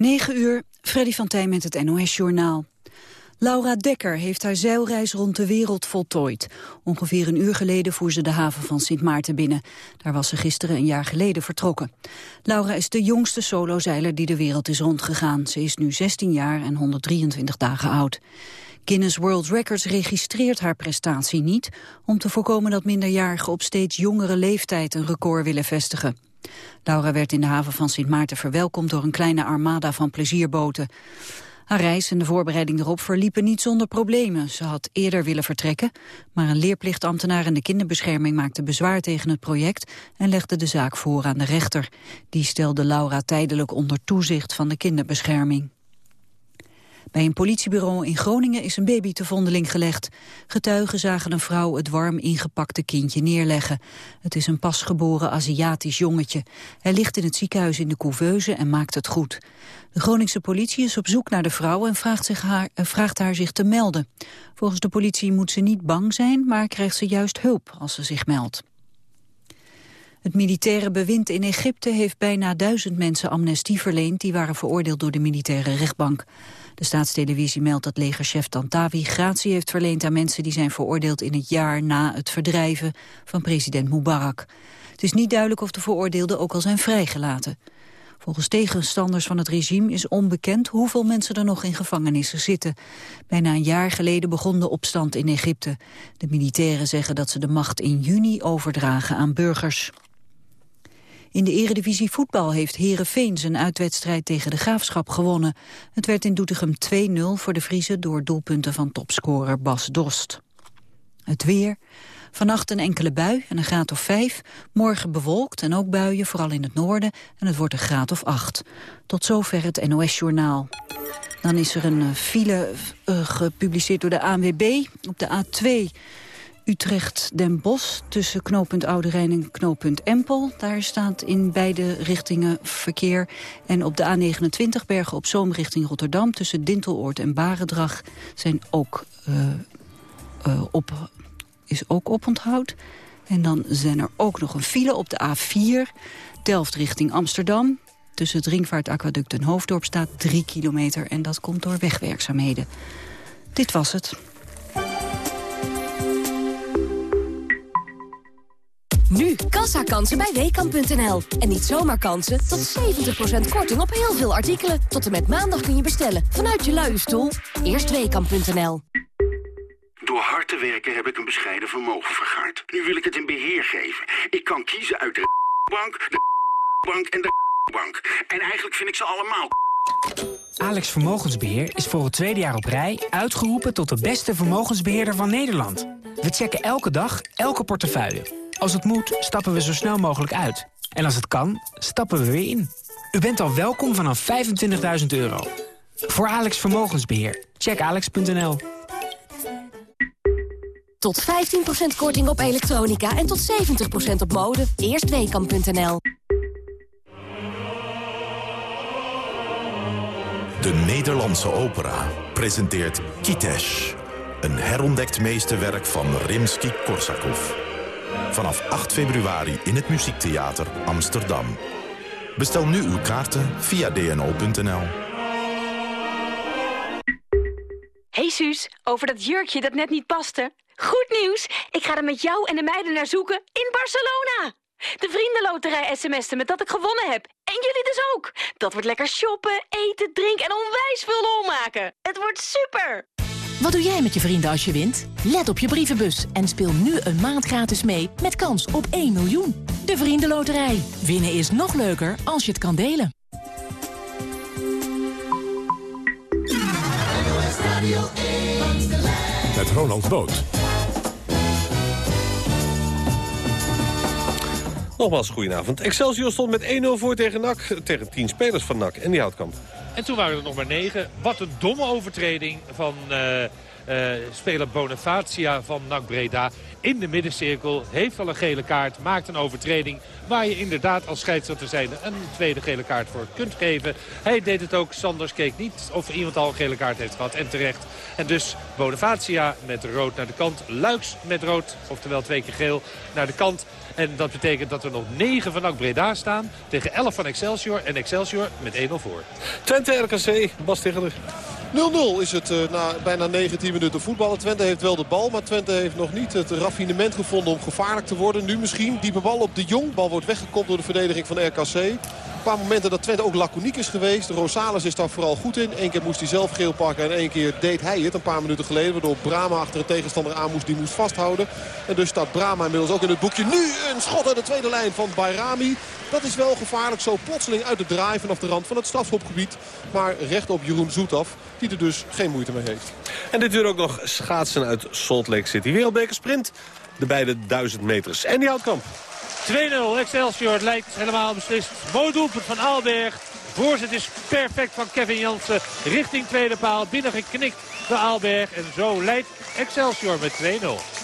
9 uur, Freddy van Tijn met het NOS-journaal. Laura Dekker heeft haar zeilreis rond de wereld voltooid. Ongeveer een uur geleden voer ze de haven van Sint Maarten binnen. Daar was ze gisteren een jaar geleden vertrokken. Laura is de jongste solozeiler die de wereld is rondgegaan. Ze is nu 16 jaar en 123 dagen oud. Guinness World Records registreert haar prestatie niet... om te voorkomen dat minderjarigen op steeds jongere leeftijd een record willen vestigen. Laura werd in de haven van Sint Maarten verwelkomd door een kleine armada van plezierboten. Haar reis en de voorbereiding erop verliepen niet zonder problemen. Ze had eerder willen vertrekken, maar een leerplichtambtenaar in de kinderbescherming maakte bezwaar tegen het project en legde de zaak voor aan de rechter. Die stelde Laura tijdelijk onder toezicht van de kinderbescherming. Bij een politiebureau in Groningen is een baby te vondeling gelegd. Getuigen zagen een vrouw het warm ingepakte kindje neerleggen. Het is een pasgeboren Aziatisch jongetje. Hij ligt in het ziekenhuis in de couveuse en maakt het goed. De Groningse politie is op zoek naar de vrouw en vraagt, zich haar, eh, vraagt haar zich te melden. Volgens de politie moet ze niet bang zijn, maar krijgt ze juist hulp als ze zich meldt. Het militaire bewind in Egypte heeft bijna duizend mensen amnestie verleend... die waren veroordeeld door de militaire rechtbank. De staatstelevisie meldt dat legerchef Tantawi gratie heeft verleend aan mensen die zijn veroordeeld in het jaar na het verdrijven van president Mubarak. Het is niet duidelijk of de veroordeelden ook al zijn vrijgelaten. Volgens tegenstanders van het regime is onbekend hoeveel mensen er nog in gevangenissen zitten. Bijna een jaar geleden begon de opstand in Egypte. De militairen zeggen dat ze de macht in juni overdragen aan burgers. In de eredivisie voetbal heeft Herenveen zijn uitwedstrijd tegen de Graafschap gewonnen. Het werd in Doetinchem 2-0 voor de Vriezen door doelpunten van topscorer Bas Dost. Het weer. Vannacht een enkele bui en een graad of 5. Morgen bewolkt en ook buien, vooral in het noorden. En het wordt een graad of 8. Tot zover het NOS-journaal. Dan is er een file uh, gepubliceerd door de ANWB op de A2 Utrecht-Den Bosch tussen knooppunt Oude Rijn en knooppunt Empel. Daar staat in beide richtingen verkeer. En op de A29 Bergen op Zoom richting Rotterdam... tussen Dinteloord en Barendrag zijn ook, uh, uh, op, is ook oponthoud. En dan zijn er ook nog een file op de A4... Delft richting Amsterdam. Tussen het Ringvaartaquaduct en Hoofddorp staat 3 kilometer... en dat komt door wegwerkzaamheden. Dit was het. Nu, kassakansen bij Weekamp.nl. En niet zomaar kansen, tot 70% korting op heel veel artikelen. Tot en met maandag kun je bestellen, vanuit je luie stoel. Eerst Weekamp.nl. Door hard te werken heb ik een bescheiden vermogen vergaard. Nu wil ik het in beheer geven. Ik kan kiezen uit de bank, de bank en de bank. En eigenlijk vind ik ze allemaal Alex Vermogensbeheer is voor het tweede jaar op rij uitgeroepen tot de beste vermogensbeheerder van Nederland. We checken elke dag, elke portefeuille als het moet, stappen we zo snel mogelijk uit. En als het kan, stappen we weer in. U bent al welkom vanaf 25.000 euro. Voor Alex Vermogensbeheer. Check alex.nl. Tot 15% korting op elektronica en tot 70% op mode. Eerstweekam.nl De Nederlandse opera presenteert Kitesh. Een herontdekt meesterwerk van Rimsky-Korsakov. Vanaf 8 februari in het Muziektheater Amsterdam. Bestel nu uw kaarten via dno.nl. Hey Suus, over dat jurkje dat net niet paste. Goed nieuws, ik ga er met jou en de meiden naar zoeken in Barcelona. De vriendenloterij sms'en met dat ik gewonnen heb. En jullie dus ook. Dat wordt lekker shoppen, eten, drinken en onwijs veel lol maken. Het wordt super! Wat doe jij met je vrienden als je wint? Let op je brievenbus en speel nu een maand gratis mee met kans op 1 miljoen. De Vriendenloterij. Winnen is nog leuker als je het kan delen. Met Ronald Boot. Nogmaals, goedenavond. Excelsior stond met 1-0 voor tegen NAC, tegen 10 spelers van NAC en die houtkamp. En toen waren er nog maar negen. Wat een domme overtreding van uh, speler Bonifacia van NAC Breda in de middencirkel. Heeft al een gele kaart, maakt een overtreding waar je inderdaad als scheidsrechter een tweede gele kaart voor kunt geven. Hij deed het ook. Sanders keek niet of iemand al een gele kaart heeft gehad. En terecht. En dus Bonifacia met rood naar de kant. Luiks met rood, oftewel twee keer geel, naar de kant. En dat betekent dat er nog 9 van NAC Breda staan tegen 11 van Excelsior. En Excelsior met 1-0 voor. Twente RKC, Bas Tegeler. 0-0 is het uh, na bijna 19 minuten voetballen. Twente heeft wel de bal, maar Twente heeft nog niet het raffinement gevonden om gevaarlijk te worden. Nu misschien diepe bal op de Jong. Bal wordt weggekopt door de verdediging van RKC. Een paar momenten dat Twente ook laconiek is geweest. Rosales is daar vooral goed in. Eén keer moest hij zelf geel pakken en één keer deed hij het een paar minuten geleden. Waardoor Brama achter een tegenstander aan moest, die moest vasthouden. En dus staat Brama inmiddels ook in het boekje. Nu een schot uit de tweede lijn van Bayrami. Dat is wel gevaarlijk zo plotseling uit de draai vanaf de rand van het strafschopgebied. Maar recht op Jeroen Zoetaf die er dus geen moeite mee heeft. En dit weer ook nog schaatsen uit Salt Lake City. Wereldbeker sprint, de beide duizend meters. En die houtkamp. 2-0, Excelsior lijkt helemaal beslist. Mooi doelpunt van Aalberg. Voorzet is perfect van Kevin Jansen. Richting tweede paal, binnengeknikt door Aalberg. En zo leidt Excelsior met 2-0.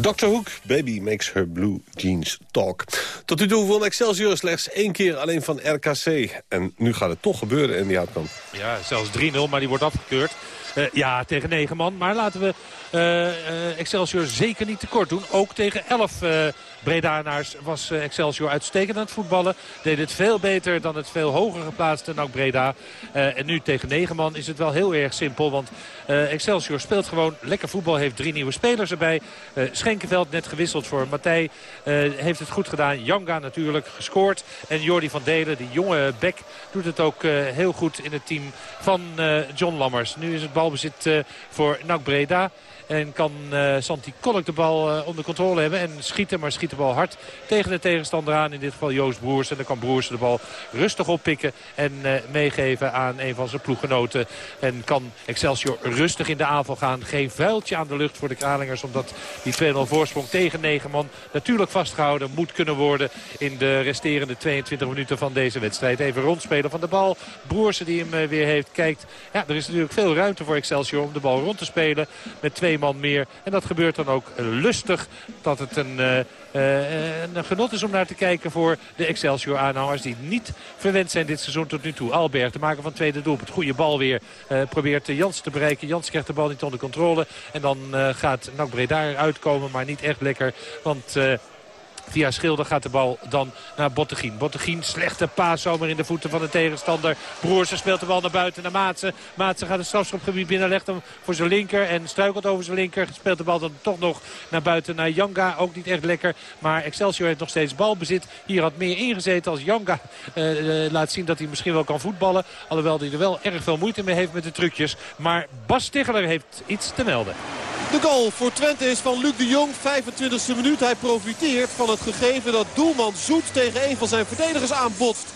Dr. Hook, Baby Makes Her Blue Jeans Talk. Tot nu toe won Excelsior slechts één keer alleen van RKC. En nu gaat het toch gebeuren in die uitkamp. Ja, zelfs 3-0, maar die wordt afgekeurd. Uh, ja, tegen 9 man. Maar laten we uh, Excelsior zeker niet tekort doen. Ook tegen 11 Bredanaars was Excelsior uitstekend aan het voetballen. Deed het veel beter dan het veel hoger geplaatste NAC Breda. en nu tegen 9 man is het wel heel erg simpel. Want Excelsior speelt gewoon lekker voetbal. Heeft drie nieuwe spelers erbij. Schenkenveld net gewisseld voor Matthij. heeft het goed gedaan. Janga natuurlijk gescoord. En Jordi van Delen, die jonge bek, doet het ook heel goed in het team van John Lammers. Nu is het balbezit uh, voor NAC Breda. En kan uh, Santi Kolk de bal uh, onder controle hebben. En schieten, maar schiet de bal hard tegen de tegenstander aan. In dit geval Joost Broers. En dan kan Broers de bal rustig oppikken. En uh, meegeven aan een van zijn ploeggenoten. En kan Excelsior rustig in de aanval gaan. Geen vuiltje aan de lucht voor de Kralingers. Omdat die 2-0 voorsprong tegen 9 man natuurlijk vastgehouden moet kunnen worden. In de resterende 22 minuten van deze wedstrijd. Even rondspelen van de bal. Broersen die hem weer heeft. Kijkt, ja, er is natuurlijk veel ruimte voor Excelsior om de bal rond te spelen. Met twee man meer. En dat gebeurt dan ook lustig. Dat het een, uh, uh, een genot is om naar te kijken voor de Excelsior-aanhangers. Die niet verwend zijn dit seizoen tot nu toe. Alberg, de maker van tweede doel. Het goede bal weer uh, probeert Jans te bereiken. Jans krijgt de bal niet onder controle. En dan gaat Nak Breda uitkomen, maar niet echt lekker. Want... Via Schilder gaat de bal dan naar Bottegien. Bottegien, slechte paas zomaar in de voeten van de tegenstander. Broersen speelt de bal naar buiten naar Maatsen. Maatsen gaat het strafschopgebied binnen, legt hem voor zijn linker en struikelt over zijn linker. Speelt de bal dan toch nog naar buiten naar Janga. Ook niet echt lekker, maar Excelsior heeft nog steeds balbezit. Hier had meer ingezeten als Janga uh, uh, laat zien dat hij misschien wel kan voetballen. Alhoewel hij er wel erg veel moeite mee heeft met de trucjes. Maar Bas Stigler heeft iets te melden. De goal voor Twente is van Luc de Jong. 25e minuut. Hij profiteert van het gegeven dat doelman Zoet tegen een van zijn verdedigers aanbotst.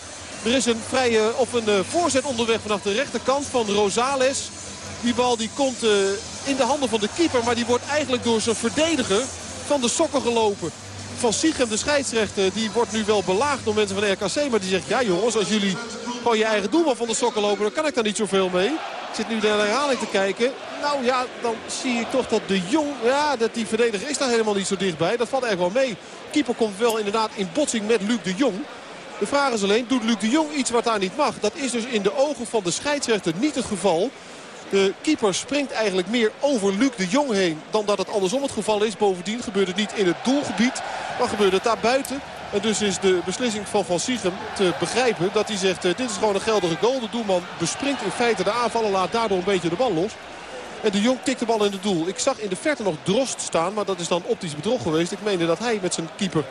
Er is een, vrije, of een uh, voorzet onderweg vanaf de rechterkant van Rosales. Die bal die komt uh, in de handen van de keeper. Maar die wordt eigenlijk door zijn verdediger van de sokken gelopen. Van Siegem, de scheidsrechter, die wordt nu wel belaagd door mensen van de RKC. Maar die zegt, ja jongens, als jullie gewoon je eigen doelman van de sokken lopen... dan kan ik daar niet zoveel mee. Ik zit nu de herhaling te kijken. Nou ja, dan zie ik toch dat de Jong... Ja, dat die verdediger is daar helemaal niet zo dichtbij. Dat valt echt wel mee. Keeper komt wel inderdaad in botsing met Luc de Jong. De vraag is alleen, doet Luc de Jong iets wat daar niet mag? Dat is dus in de ogen van de scheidsrechter niet het geval. De keeper springt eigenlijk meer over Luc de Jong heen dan dat het andersom het geval is. Bovendien gebeurt het niet in het doelgebied, maar gebeurt het daar buiten. En dus is de beslissing van Van Siegem te begrijpen dat hij zegt... dit is gewoon een geldige goal. De doelman bespringt in feite de aanvallen, laat daardoor een beetje de bal los. En de Jong tikt de bal in het doel. Ik zag in de verte nog Drost staan, maar dat is dan optisch bedrog geweest. Ik meende dat hij met zijn keeper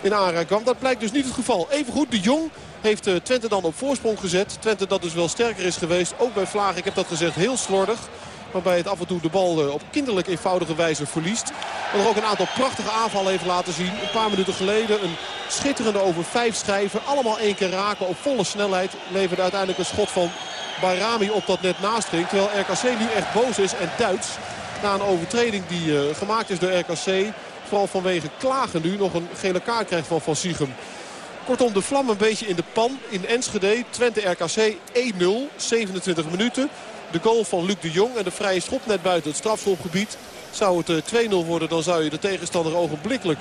in aanraking kwam. Dat blijkt dus niet het geval. Evengoed, de Jong heeft Twente dan op voorsprong gezet. Twente dat dus wel sterker is geweest. Ook bij Vlaag, ik heb dat gezegd, heel slordig. Waarbij het af en toe de bal op kinderlijk eenvoudige wijze verliest. Maar er ook een aantal prachtige aanvallen heeft laten zien. Een paar minuten geleden een schitterende over vijf schijven. Allemaal één keer raken op volle snelheid. Leverde uiteindelijk een schot van Bayrami op dat net naast ging. Terwijl RKC nu echt boos is en Duits. Na een overtreding die uh, gemaakt is door RKC. Vooral vanwege klagen nu nog een gele kaart krijgt van Van Siegem. Kortom, de vlam een beetje in de pan in Enschede. Twente RKC 1-0, 27 minuten. De goal van Luc de Jong en de vrije schop net buiten het strafschopgebied. Zou het 2-0 worden, dan zou je de tegenstander ogenblikkelijk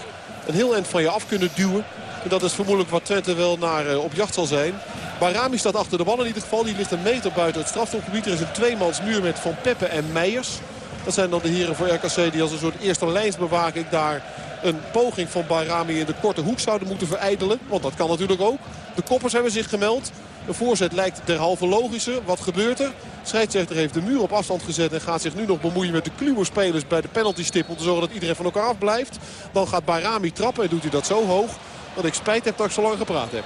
een heel eind van je af kunnen duwen. En dat is vermoedelijk wat Twente wel naar uh, op jacht zal zijn. Barami staat achter de bal in ieder geval. Die ligt een meter buiten het strafschopgebied. Er is een tweemansmuur met Van Peppe en Meijers. Dat zijn dan de heren voor RKC die als een soort eerste lijnsbewaking daar een poging van Barami in de korte hoek zouden moeten verijdelen. Want dat kan natuurlijk ook. De koppers hebben zich gemeld. De voorzet lijkt derhalve logische. Wat gebeurt er? Scheidsrechter heeft de muur op afstand gezet en gaat zich nu nog bemoeien met de kluwerspelers bij de penaltystip. Om te zorgen dat iedereen van elkaar afblijft. Dan gaat Barami trappen en doet hij dat zo hoog dat ik spijt heb dat ik zo lang gepraat heb.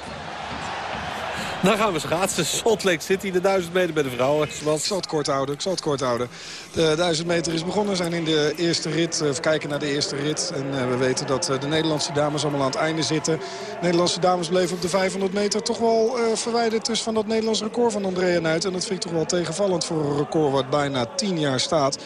Dan gaan we schaatsen. Salt Lake City, de 1000 meter bij de vrouwen. Ik zal het kort houden. Ik zal het kort houden. De 1000 meter is begonnen. We zijn in de eerste rit. We kijken naar de eerste rit. En we weten dat de Nederlandse dames allemaal aan het einde zitten. De Nederlandse dames bleven op de 500 meter toch wel verwijderd dus van dat Nederlands record van Andrea Nuit. En dat vind ik toch wel tegenvallend voor een record wat bijna 10 jaar staat.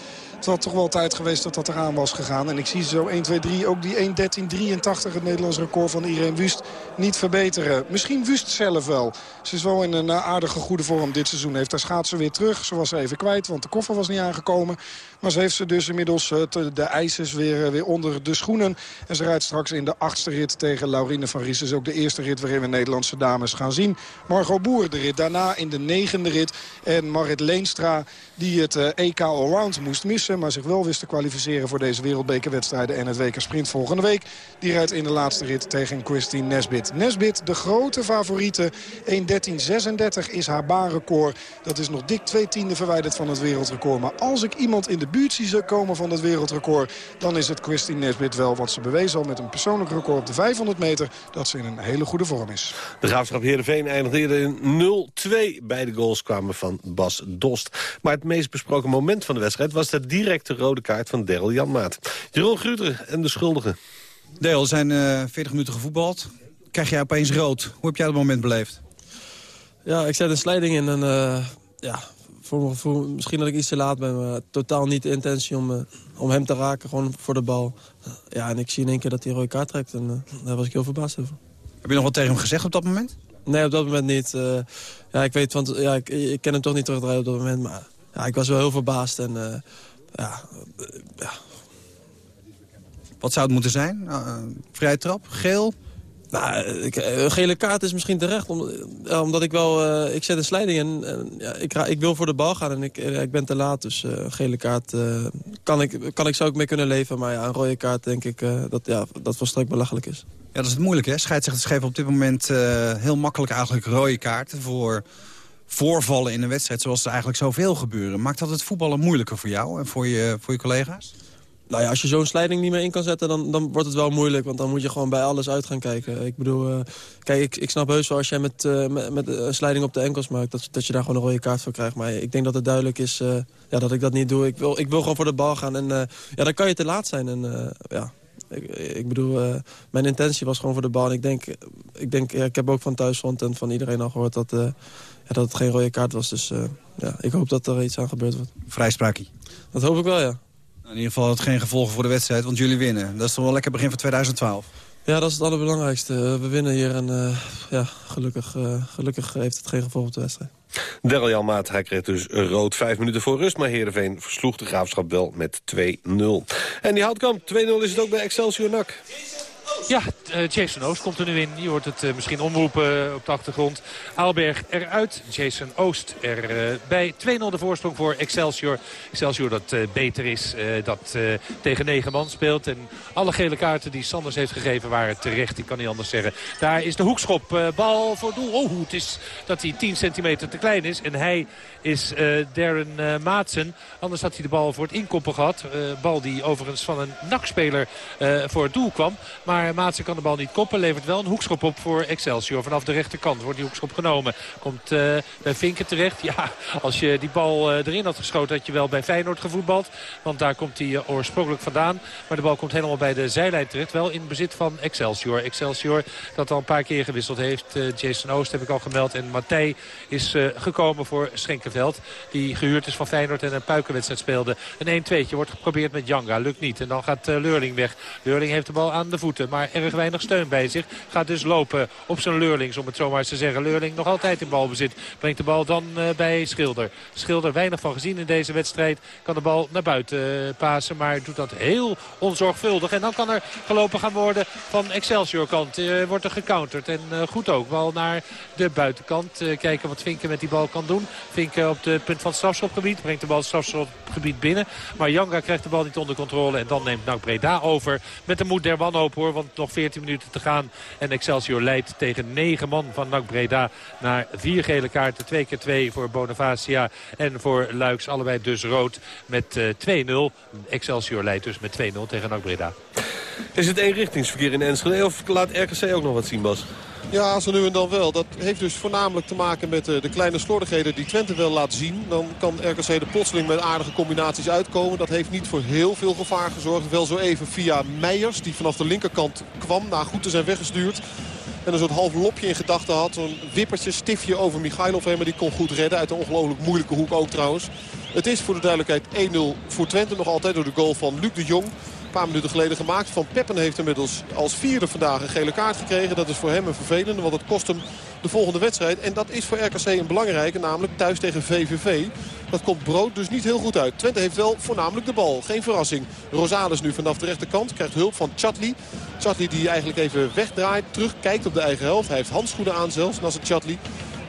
Het had toch wel tijd geweest dat dat eraan was gegaan. En ik zie zo 1, 2, 3 ook die 1.13.83, het Nederlands record van Irene Wust, niet verbeteren. Misschien Wust zelf wel. Ze is wel in een aardige goede vorm dit seizoen. Heeft haar schaatsen weer terug. Ze was even kwijt, want de koffer was niet aangekomen. Maar ze heeft ze dus inmiddels de ijzers weer, weer onder de schoenen. En ze rijdt straks in de achtste rit tegen Laurine van Ries. is ook de eerste rit waarin we Nederlandse dames gaan zien. Margot Boer de rit daarna in de negende rit. En Marit Leenstra die het EK Allround moest missen. Maar zich wel wist te kwalificeren voor deze wereldbekerwedstrijden en het WK Sprint volgende week. Die rijdt in de laatste rit tegen Christine Nesbit. Nesbit, de grote favoriete. 1.13.36 is haar baanrecord. Dat is nog dik twee tienden verwijderd van het wereldrecord. Maar als ik iemand in de buurt zie komen van het wereldrecord... dan is het Christine Nesbit wel. Want ze bewees al met een persoonlijk record op de 500 meter... dat ze in een hele goede vorm is. De Graafschap Heerenveen eindigde in 0-2. Beide goals kwamen van Bas Dost. Maar het meest besproken moment van de wedstrijd... was de directe rode kaart van Daryl Janmaat. Jeroen Gruter en de schuldigen. Deel, zijn uh, eh, 40 minuten gevoetbald. Krijg jij opeens rood. Hoe heb jij dat moment beleefd? Ja, ik zet een slijding in en uh, ja, voor, misschien dat ik iets te laat ben, maar totaal niet de intentie om, uh, om hem te raken, gewoon voor de bal. ja, en ik zie in één keer dat hij een rode kaart trekt en daar was ik heel verbaasd over. Heb je nog wat tegen hem gezegd op dat moment? Nee, op dat moment niet. ja, ik weet, want ja, ik, ik, ken hem toch niet terugdraaien op dat moment, maar ja, ik was wel heel verbaasd en ja, ja, wat zou het moeten zijn? Vrije trap? Geel? Nou, een gele kaart is misschien terecht. Om, omdat ik wel... Uh, ik zet een slijding in. En, ja, ik, ik, wil voor de bal gaan en ik, ik ben te laat. Dus een gele kaart kan, ik, kan ik, zou ik mee kunnen leven. Maar ja, een rode kaart denk ik dat, ja, dat volstrekt belachelijk is. Ja, dat is het moeilijke. Hè? Scheidsrechters geven op dit moment heel makkelijk eigenlijk rode kaarten... voor voorvallen in een wedstrijd zoals er eigenlijk zoveel gebeuren. Maakt dat het voetballen moeilijker voor jou en voor je, voor je collega's? Nou ja, als je zo'n slijding niet meer in kan zetten, dan, dan wordt het wel moeilijk. Want dan moet je gewoon bij alles uit gaan kijken. Ik bedoel, uh, kijk, ik, ik snap heus wel als jij met, uh, met, met, een slijding op de enkels maakt... Dat, dat je daar gewoon een rode kaart voor krijgt. Maar ik denk dat het duidelijk is uh, ja, dat ik dat niet doe. Ik wil, ik wil gewoon voor de bal gaan. En ja, dan kan je te laat zijn. En ja, ik, ik bedoel, mijn intentie was gewoon voor de bal. En ik denk, ik, denk ja, ik heb ook van thuisfront en van iedereen al gehoord... dat, ja, dat het geen rode kaart was. Dus ja, ik hoop dat er iets aan gebeurd wordt. Vrijspraakie? Dat hoop ik wel, ja. In ieder geval het geen gevolgen voor de wedstrijd, want jullie winnen. Dat is toch wel lekker begin van 2012. Ja, dat is het allerbelangrijkste. We winnen hier en uh, ja, gelukkig, uh, gelukkig heeft het geen gevolg op de wedstrijd. Daryl Janmaat, hij kreeg dus rood vijf minuten voor rust... maar Heerenveen versloeg de Graafschap wel met 2-0. En die houtkamp, 2-0 is het ook bij Excelsior NAC. Ja, uh, Jason Oost komt er nu in. Je hoort het uh, misschien omroepen uh, op de achtergrond. Aalberg eruit, Jason Oost erbij. 2-0 de voorsprong voor Excelsior. Excelsior dat beter is, dat tegen negen man speelt. En alle gele kaarten die Sanders heeft gegeven waren terecht. Ik kan niet anders zeggen. Daar is de hoekschop. bal voor doel. Oh, het is dat hij 10 centimeter te klein is. En hij is Darren Maatsen. Anders had hij de bal voor het inkoppen gehad. bal die overigens van een nakspeler voor het doel kwam. Maar maar Maatsen kan de bal niet koppen. Levert wel een hoekschop op voor Excelsior. Vanaf de rechterkant wordt die hoekschop genomen. Komt uh, bij Vinken terecht. Ja, als je die bal uh, erin had geschoten had je wel bij Feyenoord gevoetbald. Want daar komt hij uh, oorspronkelijk vandaan. Maar de bal komt helemaal bij de zijlijn terecht. Wel in bezit van Excelsior. Excelsior dat al een paar keer gewisseld heeft. Jason Oost heb ik al gemeld. En Matthij is gekomen voor Schenkenveld. Die gehuurd is van Feyenoord en een puikenwedstrijd speelde. Een 1-2'tje wordt geprobeerd met Janga. Lukt niet. En dan gaat Leurling weg. Leurling heeft de bal aan de voeten maar erg weinig steun bij zich. Gaat dus lopen op zijn Leurlings, om het zo maar eens te zeggen. Leurling nog altijd in balbezit. Brengt de bal dan uh, bij Schilder. Schilder weinig van gezien in deze wedstrijd. Kan de bal naar buiten uh, pasen, maar doet dat heel onzorgvuldig. En dan kan er gelopen gaan worden van Excelsior kant. Uh, wordt er gecounterd en goed ook. Bal naar de buitenkant. kijken wat Vinken met die bal kan doen. Vinken op de punt van het strafschopgebied. Brengt de bal het strafschopgebied binnen. Maar Janga krijgt de bal niet onder controle. En dan neemt NAC Breda over. Met de moed der wanhoop hoor. Want nog 14 minuten te gaan. En Excelsior leidt tegen 9 man van NAC Breda. Naar vier gele kaarten. 2 keer 2 voor Bonifacia en voor Luiks. Allebei dus rood met uh, 2-0. Excelsior leidt dus met 2-0 tegen NAC Breda. Is het eenrichtingsverkeer in Enschede of laat RKC ook nog wat zien Bas? Ja, zo nu en dan wel. Dat heeft dus voornamelijk te maken met de, de kleine slordigheden die Twente wel laat zien. Dan kan RKC er plotseling met aardige combinaties uitkomen. Dat heeft niet voor heel veel gevaar gezorgd. Wel zo even via Meijers, die vanaf de linkerkant kwam, na goed te zijn weggestuurd. En een soort half lopje in gedachten had. Zo'n wippertje, stiftje over Michailov heen. Maar die kon goed redden uit een ongelooflijk moeilijke hoek ook trouwens. Het is voor de duidelijkheid 1-0 voor Twente. Nog altijd door de goal van Luc de Jong. Paar minuten geleden gemaakt. Van Peppen heeft inmiddels als vierde vandaag een gele kaart gekregen. Dat is voor hem een vervelende, want het kost hem de volgende wedstrijd. En dat is voor RKC een belangrijke, namelijk thuis tegen VVV. Dat komt brood dus niet heel goed uit. Twente heeft wel voornamelijk de bal. Geen verrassing. Rosales nu vanaf de rechterkant. Krijgt hulp van Chatli. Chatli die eigenlijk even wegdraait. Terugkijkt op de eigen helft. Hij heeft handschoenen aan zelfs. Naast het Chatli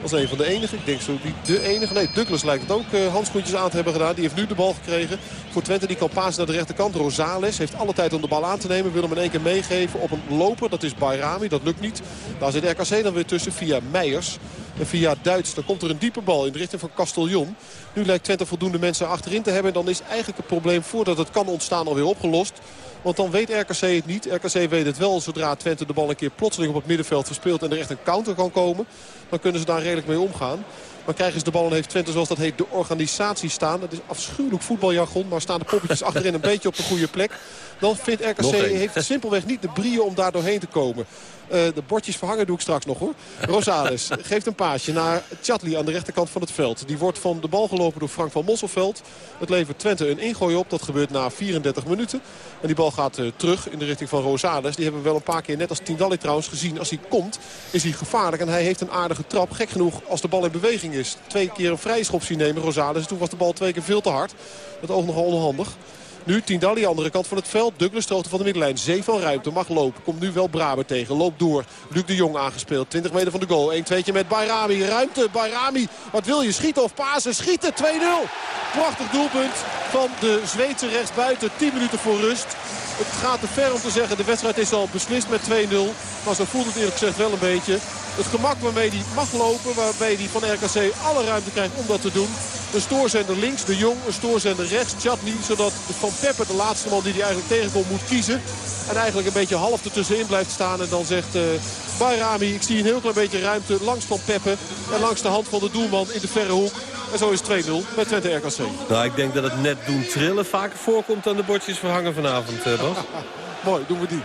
als een van de enige. Ik denk zo niet de enige. Nee, Douglas lijkt het ook uh, handschoentjes aan te hebben gedaan. Die heeft nu de bal gekregen. Voor Twente die kan pasen naar de rechterkant. Rosales heeft alle tijd om de bal aan te nemen. Wil hem in één keer meegeven op een loper. Dat is Bayrami. Dat lukt niet. Daar zit RKC dan weer tussen via Meijers. En via Duits, dan komt er een diepe bal in de richting van Castellon. Nu lijkt Twente voldoende mensen achterin te hebben. En dan is eigenlijk het probleem voordat het kan ontstaan alweer opgelost. Want dan weet RKC het niet. RKC weet het wel zodra Twente de bal een keer plotseling op het middenveld verspeelt... en er echt een counter kan komen. Dan kunnen ze daar redelijk mee omgaan. Maar krijgen ze de bal en heeft Twente, zoals dat heet, de organisatie staan. Dat is afschuwelijk voetbaljargon, maar staan de poppetjes achterin een beetje op de goede plek. Dan vindt RKC heeft simpelweg niet de brieën om daar doorheen te komen. Uh, de bordjes verhangen doe ik straks nog hoor. Rosales geeft een paasje naar Chatli aan de rechterkant van het veld. Die wordt van de bal gelopen door Frank van Mosselveld. Het levert Twente een ingooi op. Dat gebeurt na 34 minuten. En die bal gaat uh, terug in de richting van Rosales. Die hebben we wel een paar keer, net als Tindalli trouwens, gezien. Als hij komt, is hij gevaarlijk. En hij heeft een aardige trap. Gek genoeg als de bal in beweging is. Twee keer een vrije schop zien nemen, Rosales. Toen was de bal twee keer veel te hard. Dat oog nogal onhandig. Nu Tindalli, andere kant van het veld. Douglas, hoogte van de middenlijn. Zee van ruimte, mag lopen. Komt nu wel Braber tegen. Loopt door. Luc de Jong aangespeeld. 20 meter van de goal. 1-2'tje met Bayrami. Ruimte, Bayrami. Wat wil je? Schieten of pasen? Schieten. 2-0. Prachtig doelpunt van de Zweedse rechtsbuiten. 10 minuten voor rust. Het gaat te ver om te zeggen, de wedstrijd is al beslist met 2-0. Maar zo voelt het eerlijk gezegd wel een beetje. Het gemak waarmee hij mag lopen, waarbij hij van RKC alle ruimte krijgt om dat te doen. Een stoorzender links, de Jong, een stoorzender rechts, Chatni. Zodat Van Pepper, de laatste man die hij eigenlijk tegenkomt, moet kiezen. En eigenlijk een beetje half ertussenin blijft staan. En dan zegt uh, Bayrami, ik zie een heel klein beetje ruimte langs Van Pepper. En langs de hand van de doelman in de verre hoek. En zo is 2-0 met Twente RKC. Nou, ik denk dat het net doen trillen vaker voorkomt dan de bordjes verhangen vanavond, uh, Bas. Mooi, doen we die.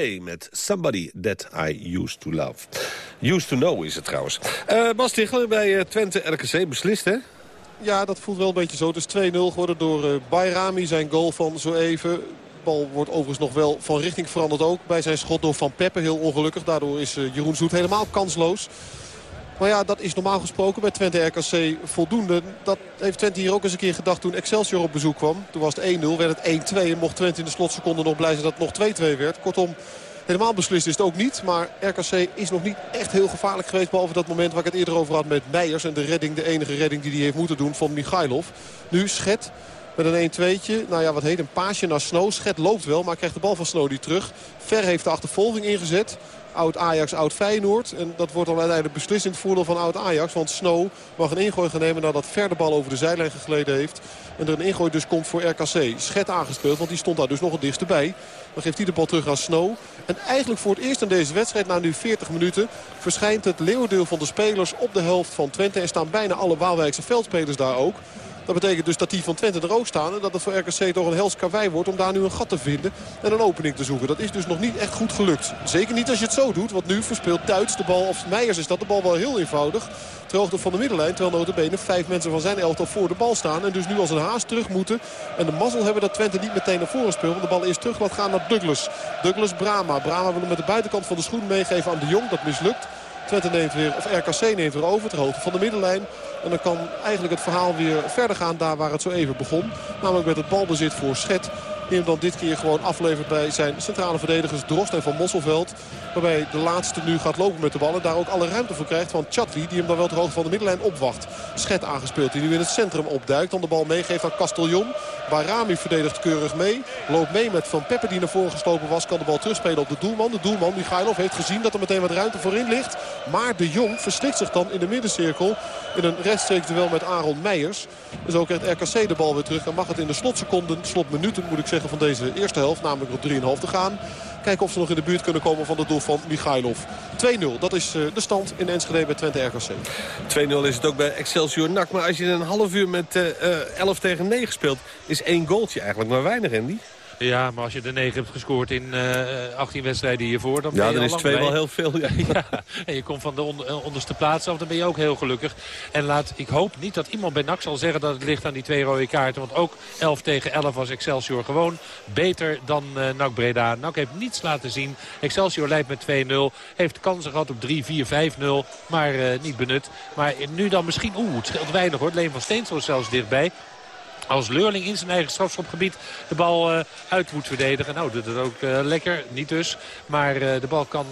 Met Somebody That I Used To Love. Used To Know is het trouwens. Uh, Bas Tichler bij uh, Twente RKC beslist, hè? Ja, dat voelt wel een beetje zo. Het is 2-0 geworden door uh, Bayrami, zijn goal van zo even. Bal wordt overigens nog wel van richting veranderd ook. Bij zijn schot door Van Peppe, heel ongelukkig. Daardoor is Jeroen Zoet helemaal kansloos. Maar ja, dat is normaal gesproken bij Twente RKC voldoende. Dat heeft Twente hier ook eens een keer gedacht toen Excelsior op bezoek kwam. Toen was het 1-0, werd het 1-2 en mocht Twente in de slotseconde nog blij zijn dat het nog 2-2 werd. Kortom, helemaal beslist is het ook niet. Maar RKC is nog niet echt heel gevaarlijk geweest. Behalve dat moment waar ik het eerder over had met Meijers. En de redding, de enige redding die hij heeft moeten doen van Michailov. Nu Schet met een 1-2'tje. Nou ja, wat heet een paasje naar Snow. Schet loopt wel, maar krijgt de bal van Snow die terug. Ver heeft de achtervolging ingezet. Oud Ajax, oud Feyenoord. En dat wordt dan uiteindelijk beslist voordeel van oud Ajax. Want Snow mag een ingooi gaan nemen nadat Ver de bal over de zijlijn gegleden heeft. En er een ingooi dus komt voor RKC. Schet aangespeeld, want die stond daar dus nog het dichtst bij. Dan geeft hij de bal terug aan Snow. En eigenlijk voor het eerst in deze wedstrijd, na nu 40 minuten... verschijnt het leeuwdeel van de spelers op de helft van Twente. En staan bijna alle Waalwijkse veldspelers daar ook. Dat betekent dus dat die van Twente er ook staan. En dat het voor RKC toch een hels karwei wordt om daar nu een gat te vinden. En een opening te zoeken. Dat is dus nog niet echt goed gelukt. Zeker niet als je het zo doet. Want nu verspeelt Duits de bal. Of Meijers is dat de bal wel heel eenvoudig. Ter van de middenlijn. Terwijl notabene vijf mensen van zijn elftal voor de bal staan. En dus nu als een haast terug moeten. En de mazzel hebben dat Twente niet meteen naar voren speelt. Want de bal eerst terug laat gaan naar Douglas. Douglas Brama. Brama wil hem met de buitenkant van de schoen meegeven aan de Jong. Dat mislukt. Twente neemt weer, of RKC neemt weer over ter hoogte van de middenlijn. En dan kan eigenlijk het verhaal weer verder gaan daar waar het zo even begon. Namelijk met het balbezit voor Schet. Dan dit keer gewoon aflevert bij zijn centrale verdedigers Drost en Van Mosselveld. Waarbij de laatste nu gaat lopen met de bal. En daar ook alle ruimte voor krijgt van Chatli. Die hem dan wel ter hoogte van de middenlijn opwacht. Schet aangespeeld die nu in het centrum opduikt. Dan de bal meegeeft aan Castellon. Barami verdedigt keurig mee. Loopt mee met Van Peppe die naar voren geslopen was. Kan de bal terugspelen op de doelman. De doelman Michailov heeft gezien dat er meteen wat ruimte voorin ligt. Maar de Jong verslikt zich dan in de middencirkel. In een rechtstreeks duel met Aaron Meijers. Dus ook krijgt RKC de bal weer terug. En mag het in de slotseconden, slotminuten moet ik zeggen van deze eerste helft. Namelijk op 3,5 te gaan. Kijken of ze nog in de buurt kunnen komen van het doel van Michailov. 2-0, dat is eh, de stand in Enschede bij Twente RKC. 2-0 is het ook bij Excelsior NAC. Maar als je een half uur met uh, eh, 11 eh, tegen 9 speelt... is één goaltje eigenlijk maar weinig, Andy. Ja, maar als je de 9 hebt gescoord in uh, eh, 18 wedstrijden hiervoor... Dan ja, ben dan is twee wel heel veel. Ja. ja. en je komt van de eh, onderste plaats af, dan ben je ook heel gelukkig. En laat, ik hoop niet dat iemand bij NAC zal zeggen dat het ligt aan die twee rode kaarten. Want ook 11 tegen 11 was Excelsior gewoon beter dan uh, NAC Breda. NAC heeft niets laten zien. Excelsior leidt met 2-0. Heeft kansen gehad op 3, 4, 5-0. Maar uh, niet benut. Maar nu dan misschien... Oeh, het scheelt weinig hoor. Leen van Steensel zelfs dichtbij als Leurling in zijn eigen strafschopgebied de bal uh, uit moet verdedigen. Nou, doet het ook uh, lekker. Niet dus. Maar uh, de bal kan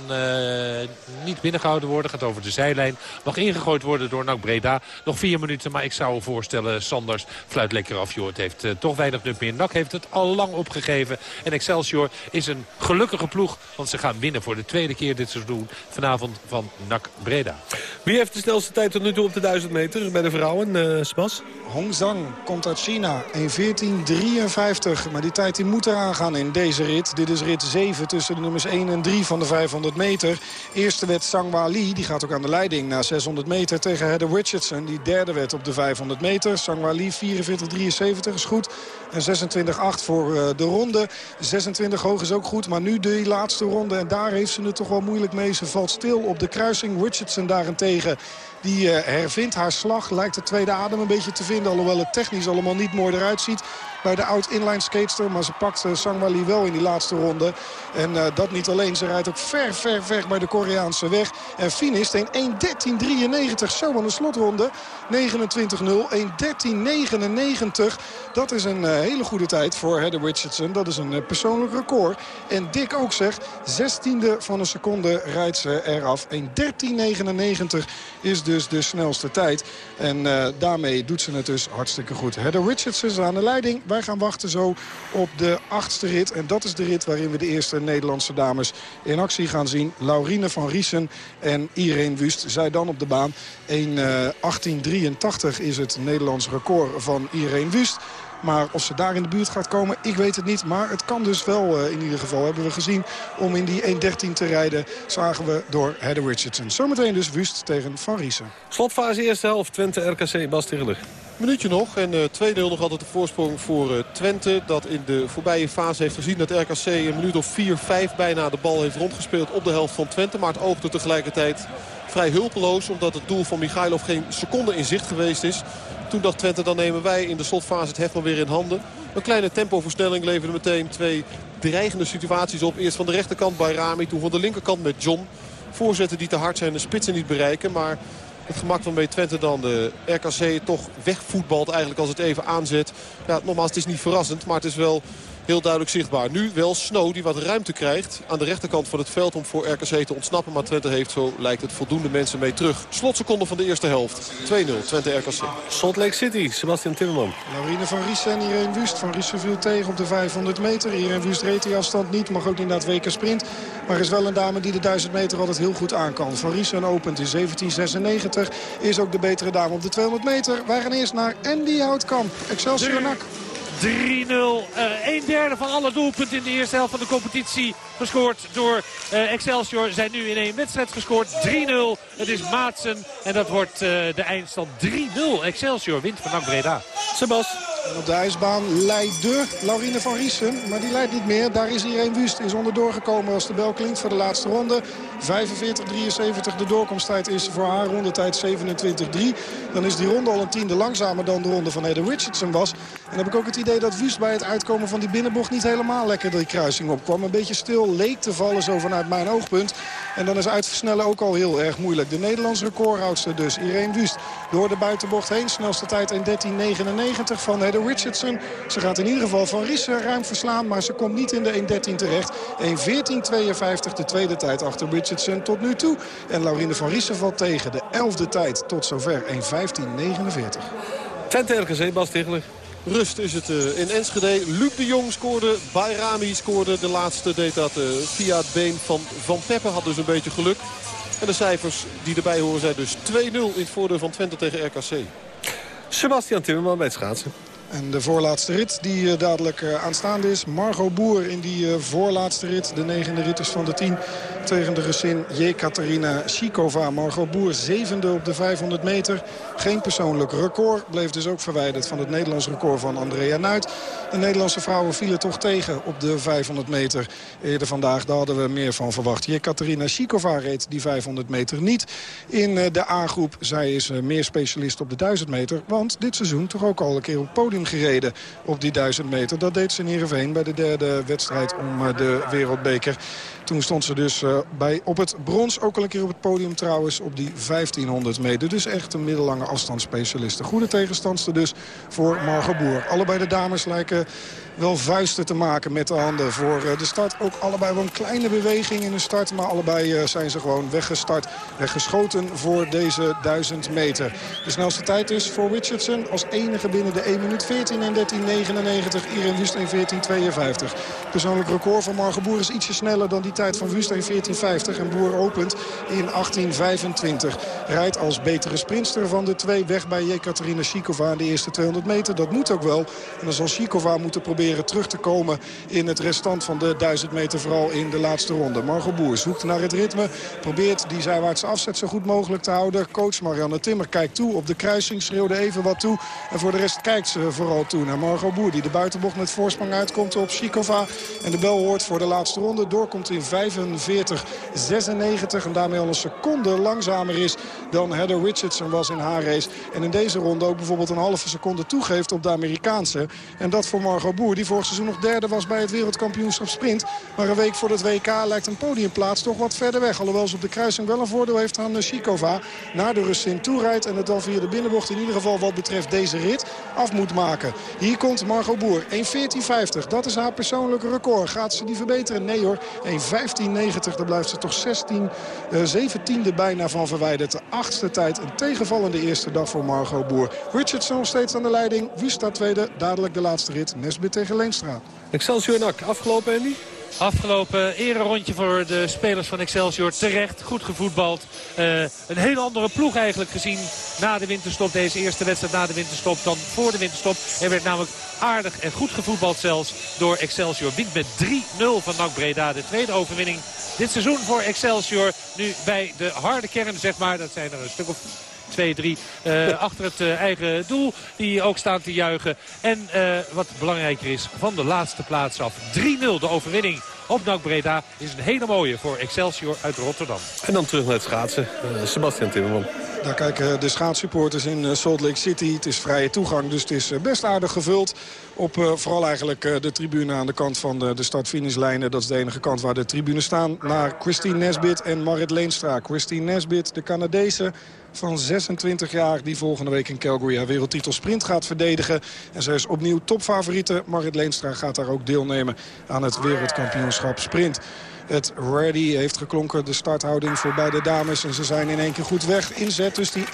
niet binnengehouden worden. Gaat over de zijlijn. Mag ingegooid worden door Nak Breda. Nog vier minuten, maar ik zou voorstellen... Sanders fluit lekker af, joh. Het heeft toch weinig nut meer. Nak heeft het al lang opgegeven. En Excelsior is een gelukkige ploeg. Want ze gaan winnen voor de tweede keer dit seizoen. Vanavond van Nak Breda. Wie heeft de snelste tijd tot nu toe op de 1000 meter bij de vrouwen, Spas? Hong Zhang komt uit China Arena. 1.14.53. Maar die tijd die moet eraan gaan in deze rit. Dit is rit 7 tussen de nummers 1 en 3 van de 500 meter. Eerste wet Sangwa Lee. Die gaat ook aan de leiding na 600 meter tegen Heather Richardson. Die derde wet op de 500 meter. Sangwa Lee 44.73 is goed. En 26.8 voor uh, de ronde. 26 hoog is ook goed. Maar nu de laatste ronde. En daar heeft ze het toch wel moeilijk mee. Ze valt stil op de kruising. Richardson daarentegen die uh, hervindt haar slag. Lijkt de tweede adem een beetje te vinden. Alhoewel het technisch allemaal niet mooi eruit ziet bij de oud-inline skatester. Maar ze pakt uh, Sangwali wel in die laatste ronde. En uh, dat niet alleen. Ze rijdt ook ver, ver, ver bij de Koreaanse weg. En finisht in 1.13.93. Zo aan de slotronde. 29-0. 1.13.99. Dat is een uh, hele goede tijd voor Heather Richardson. Dat is een persoonlijk record. En Dick ook zegt. 16e van een seconde rijdt ze eraf. 1.13.99 is dus de snelste tijd. En daarmee doet ze het dus hartstikke goed. Heather Richardson is aan de leiding. Wij gaan wachten zo op de achtste rit. En dat is de rit waarin we de eerste Nederlandse dames in actie gaan zien. Laurine van Riesen en Irene Wust. Zij dan op de baan. 1.18.83 is het Nederlands record van Irene Wust. Maar of ze daar in de buurt gaat komen, ik weet het niet. Maar het kan dus wel uh, in ieder geval, hebben we gezien. Om in die 1.13 te rijden, zagen we door Heather Richardson. Zometeen dus Wust tegen Van Riesen. Slotfase eerste helft, Twente RKC, Bas Tegeler. Minuutje nog en uh, 2-0 nog altijd de voorsprong voor uh, Twente. Dat in de voorbije fase heeft gezien dat RKC een minuut of 4-5 bijna de bal heeft rondgespeeld op de helft van Twente. Maar het oogde tegelijkertijd vrij hulpeloos. Omdat het doel van Michailov geen seconde in zicht geweest is. Toen dacht Twente, dan nemen wij in de slotfase het heft maar weer in handen. Een kleine tempoversnelling leverde meteen twee dreigende situaties op. Eerst van de rechterkant bij Rami, toen van de linkerkant met John. Voorzetten die te hard zijn de spitsen niet bereiken. Maar het gemak waarmee Twente dan de RKC toch wegvoetbalt eigenlijk als het even aanzet. Ja, nogmaals, het is niet verrassend, maar het is wel heel duidelijk zichtbaar. Nu wel Snow die wat ruimte krijgt aan de rechterkant van het veld om voor RKC te ontsnappen. Maar Twente heeft, zo lijkt het, voldoende mensen mee terug. Slotseconde van de eerste helft. 2-0 Twente RKC. Salt Lake City, Sebastian Timmerman. Laurine van Riesen en Irene Wust. Van Riesen viel tegen op de 500 meter. Irene Wust reed die afstand niet, mag ook niet naar het WK sprint. Maar is wel een dame die de 1000 meter altijd heel goed aan kan. Van Riesen opent in 1796. Is ook de betere dame op de 200 meter. Wij gaan eerst naar Andy Houtkamp. Excelsior NAC. 3-0. Uh, een derde van alle doelpunten in de eerste helft van de competitie gescoord door uh, Excelsior. Zijn nu in één wedstrijd gescoord. 3-0. Het is Maatsen en dat wordt uh, de eindstand 3-0. Excelsior wint van Breda. Sebas. Op de ijsbaan leidt de Laurine van Riesen. Maar die leidt niet meer. Daar is Irene Wust. Is onderdoor gekomen als de bel klinkt voor de laatste ronde. 45-73 de doorkomsttijd is voor haar rondetijd 27-3. Dan is die ronde al een tiende langzamer dan de ronde van Heather Richardson was. En dan heb ik ook het idee dat Wust bij het uitkomen van die binnenbocht niet helemaal lekker de kruising opkwam. Een beetje stil leek te vallen zo vanuit mijn oogpunt. En dan is uitversnellen ook al heel erg moeilijk. De Nederlandse recordhoudster dus, Irene Wust. Door de buitenbocht heen, snelste tijd in 13.99 van Heather Richardson. Ze gaat in ieder geval van Rissen ruim verslaan, maar ze komt niet in de 1.13 terecht. 1.14.52 de tweede tijd achter Richardson tot nu toe. En Laurine van Rissen valt tegen. De elfde tijd tot zover 1.15.49. Twente RKC, Bas Tegeler. Rust is het uh, in Enschede. Luc de Jong scoorde. Bayrami scoorde. De laatste deed dat uh, via het been van Van Peppe. Had dus een beetje geluk. En de cijfers die erbij horen zijn dus 2-0 in het voordeel van Twente tegen RKC. Sebastian Timmerman bij het schaatsen. En de voorlaatste rit die uh, dadelijk uh, aanstaande is. Margot Boer in die uh, voorlaatste rit. De negende rit is van de tien. Tegen de gezin Jekaterina Shikova. Margot Boer zevende op de 500 meter. Geen persoonlijk record. Bleef dus ook verwijderd van het Nederlands record van Andrea Nuit. De Nederlandse vrouwen vielen toch tegen op de 500 meter. Eerder vandaag daar hadden we meer van verwacht. Jekaterina Shikova reed die 500 meter niet. In de A-groep. Zij is meer specialist op de 1000 meter. Want dit seizoen toch ook al een keer op podium gereden op die 1000 meter. Dat deed ze in Heerenveen bij de derde wedstrijd om de wereldbeker. Toen stond ze dus uh, bij, op het brons, ook al een keer op het podium trouwens, op die 1500 meter. Dus echt een middellange afstandsspecialiste. Goede tegenstandster dus voor Margot Boer. Allebei de dames lijken wel vuisten te maken met de handen voor de start. Ook allebei wel een kleine beweging in de start. Maar allebei zijn ze gewoon weggestart. Weggeschoten voor deze 1000 meter. De snelste tijd is voor Richardson als enige binnen de 1 minuut 14 en 13.99. Irene Wust in 14.52. Persoonlijk record van Margot Boer is ietsje sneller dan die tijd van Wust in 14.50 en Boer opent in 18.25. Rijdt als betere sprinster van de twee weg bij Jekaterina Shikova in de eerste 200 meter. Dat moet ook wel. En dan zal Shikova moeten proberen terug te komen in het restant van de 1000 meter. Vooral in de laatste ronde. Margot Boer zoekt naar het ritme. Probeert die zijwaartse afzet zo goed mogelijk te houden. Coach Marianne Timmer kijkt toe op de kruising. Schreeuwde even wat toe. En voor de rest kijkt ze vooral toe naar Margot Boer. Die de buitenbocht met voorsprong uitkomt op Shikova. En de bel hoort voor de laatste ronde. Doorkomt in 45-96. En daarmee al een seconde langzamer is dan Heather Richardson was in haar race. En in deze ronde ook bijvoorbeeld een halve seconde toegeeft op de Amerikaanse. En dat voor Margot Boer, die vorig seizoen nog derde was bij het wereldkampioenschap sprint. Maar een week voor het WK lijkt een podiumplaats toch wat verder weg. Alhoewel ze op de kruising wel een voordeel heeft aan Shikova. Naar de Russin toerijdt en het dan via de binnenbocht in ieder geval wat betreft deze rit af moet maken. Hier komt Margot Boer. 1.14.50. Dat is haar persoonlijke record. Gaat ze die verbeteren? Nee hoor. 1.15.90. Daar blijft ze toch 16, uh, 17e bijna van verwijderd. De achtste tijd. Een tegenvallende eerste dag voor Margot Boer. Richardson nog steeds aan de leiding. Wie staat tweede? Dadelijk de laatste rit. Nesbit tegen Leenstra. Excelsior NAC. Afgelopen, Andy? Afgelopen rondje voor de spelers van Excelsior. Terecht, goed gevoetbald. Uh, een hele andere ploeg eigenlijk gezien na de winterstop. Deze eerste wedstrijd na de winterstop dan voor de winterstop. Er werd namelijk aardig en goed gevoetbald zelfs door Excelsior. Wint met 3-0 van NAC Breda. De tweede overwinning dit seizoen voor Excelsior. Nu bij de harde kern zeg maar. Dat zijn er een stuk of 2-3 uh, achter het uh, eigen doel. Die ook staan te juichen. En uh, wat belangrijker is, van de laatste plaats af. 3-0 de overwinning op NAC Breda is een hele mooie voor Excelsior uit Rotterdam. En dan terug naar het schaatsen. Sebastian Timmerman. Daar kijken de schaatssupporters in Salt Lake City. Het is vrije toegang, dus het is best aardig gevuld. Op uh, vooral eigenlijk uh, de tribune aan de kant van de, de start-finishlijnen. Dat is de enige kant waar de tribunes staan. Naar Christine Nesbit en Marit Leenstra. Christine Nesbit, de Canadese van 26 jaar... die volgende week in Calgary haar wereldtitel sprint gaat verdedigen. En zij is opnieuw topfavoriete. Marit Leenstra gaat daar ook deelnemen aan het wereldkampioenschap sprint. Het ready heeft geklonken, de starthouding voor beide dames. En ze zijn in één keer goed weg. Inzet dus die 1.13.99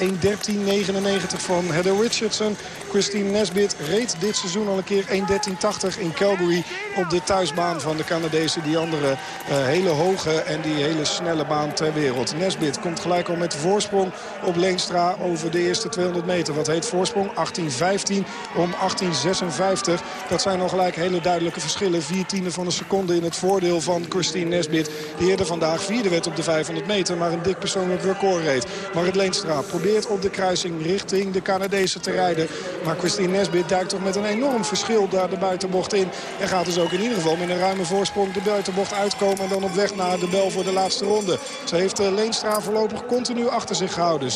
van Heather Richardson. Christine Nesbit reed dit seizoen al een keer 1.13.80 in Calgary... op de thuisbaan van de Canadezen. Die andere uh, hele hoge en die hele snelle baan ter wereld. Nesbit komt gelijk al met voorsprong op Leenstra over de eerste 200 meter. Wat heet voorsprong? 18.15 om 18.56. Dat zijn al gelijk hele duidelijke verschillen. Vier tienden van een seconde in het voordeel van Christine Nesbit. Nesbit. Die eerder vandaag vierde werd op de 500 meter. Maar een dik persoonlijk record reed. Marit Leenstra probeert op de kruising richting de Canadezen te rijden. Maar Christine Nesbit duikt toch met een enorm verschil daar de buitenbocht in. En gaat dus ook in ieder geval met een ruime voorsprong de buitenbocht uitkomen. En dan op weg naar de bel voor de laatste ronde. Ze heeft Leenstra voorlopig continu achter zich gehouden. 26-9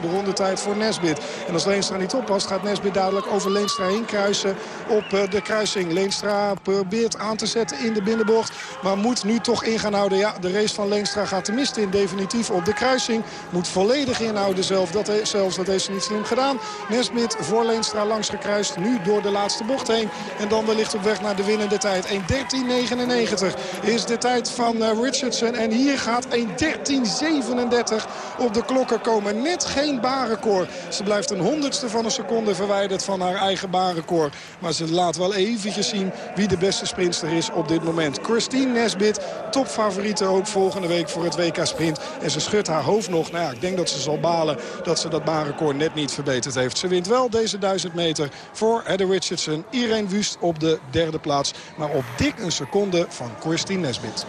de rondetijd voor Nesbit. En als Leenstra niet oppast gaat Nesbit dadelijk over Leenstra heen kruisen op de kruising. Leenstra probeert aan te zetten in de binnenbocht. Maar moet nu toch in houden. Ja, de race van Leenstra gaat te misten in definitief op de kruising. Moet volledig inhouden zelf. Dat zelfs. Dat heeft ze niet slim gedaan. Nesmit voor Leenstra langs gekruist. Nu door de laatste bocht heen. En dan wellicht op weg naar de winnende tijd. 1.13.99 is de tijd van uh, Richardson. En hier gaat 1.13.37 op de klokken komen. Net geen baanrecord. Ze blijft een honderdste van een seconde verwijderd van haar eigen baanrecord. Maar ze laat wel eventjes zien wie de beste sprinter is op dit moment. Christine Nesbit topfavoriete ook volgende week voor het WK Sprint. En ze schudt haar hoofd nog. Nou ja, ik denk dat ze zal balen dat ze dat baanrecord net niet verbeterd heeft. Ze wint wel deze 1000 meter voor Heather Richardson. Irene Wust op de derde plaats. Maar op dik een seconde van Christine Nesbit.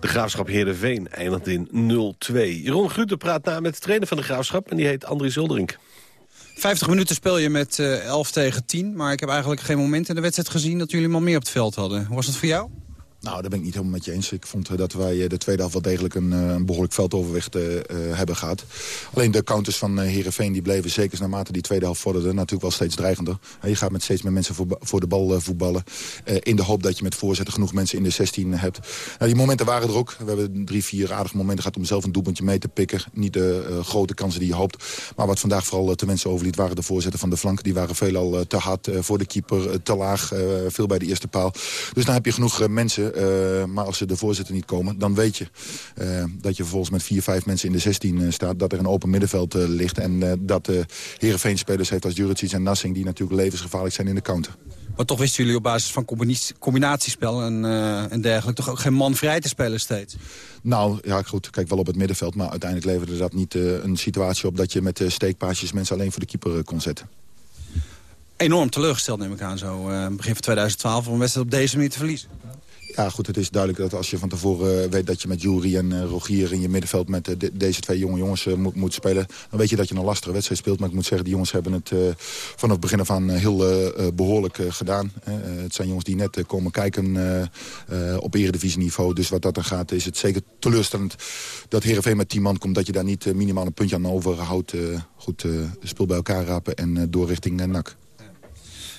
De Graafschap Heerenveen eindigt in 0-2. Jeroen Grutte praat na met de trainer van de Graafschap... en die heet André Zulderink. 50 minuten speel je met uh, 11 tegen 10. Maar ik heb eigenlijk geen moment in de wedstrijd gezien... dat jullie maar meer op het veld hadden. Hoe was dat voor jou? Nou, daar ben ik niet helemaal met je eens. Ik vond dat wij eh, de tweede helft wel degelijk een, eh, een behoorlijk veldoverwicht hebben gehad. Alleen de counters van Herenveen die bleven zeker naarmate die tweede helft vorderde natuurlijk wel steeds dreigender. Je gaat met steeds meer mensen voor, voor de bal voetballen. in de hoop dat je met voorzetten genoeg mensen in de 16 hebt. Nou, die momenten waren er ook. We hebben drie, vier aardige momenten gehad om zelf een doelpuntje mee te pikken. Niet de grote kansen die je hoopt. Maar wat vandaag vooral te mensen overliet waren de voorzetten van de flank. Die waren veelal te hard voor de keeper, te laag. veel bij de eerste paal. Dus dan heb je genoeg mensen eh, maar als ze de voorzitter niet komen, dan weet je uh, dat je vervolgens met vier, vijf mensen in de 16 uh, eh, staat. Dat er een open middenveld ligt. En dat de Heerenveen spelers heeft als Juricic en Nassing... die natuurlijk levensgevaarlijk zijn in de counter. Maar toch wisten jullie op basis van combinatiespel en, en dergelijke... toch ook geen man vrij te spelen steeds? Nou, ja, goed. Kijk, wel op het middenveld. Maar uiteindelijk leverde dat niet een situatie op... dat je met steekpaasjes mensen alleen voor de keeper kon zetten enorm teleurgesteld, neem ik aan, zo uh, begin van 2012... om een wedstrijd op deze manier te verliezen. Ja, goed, het is duidelijk dat als je van tevoren eh, weet dat je met Jury en uh, Rogier in je middenveld met uh, deze twee jonge jongens moet, moet spelen, dan weet je dat je een lastige wedstrijd speelt. Maar ik moet zeggen, die jongens hebben het vanaf het begin af aan heel behoorlijk gedaan. het zijn jongens die net komen kijken op eredivisieniveau. Dus wat dat dan gaat, is het zeker teleurstellend dat Heerenveen met 10 man komt. Dat je daar niet minimaal een puntje aan overhoudt. goed, spul bij elkaar rapen en door richting NAC.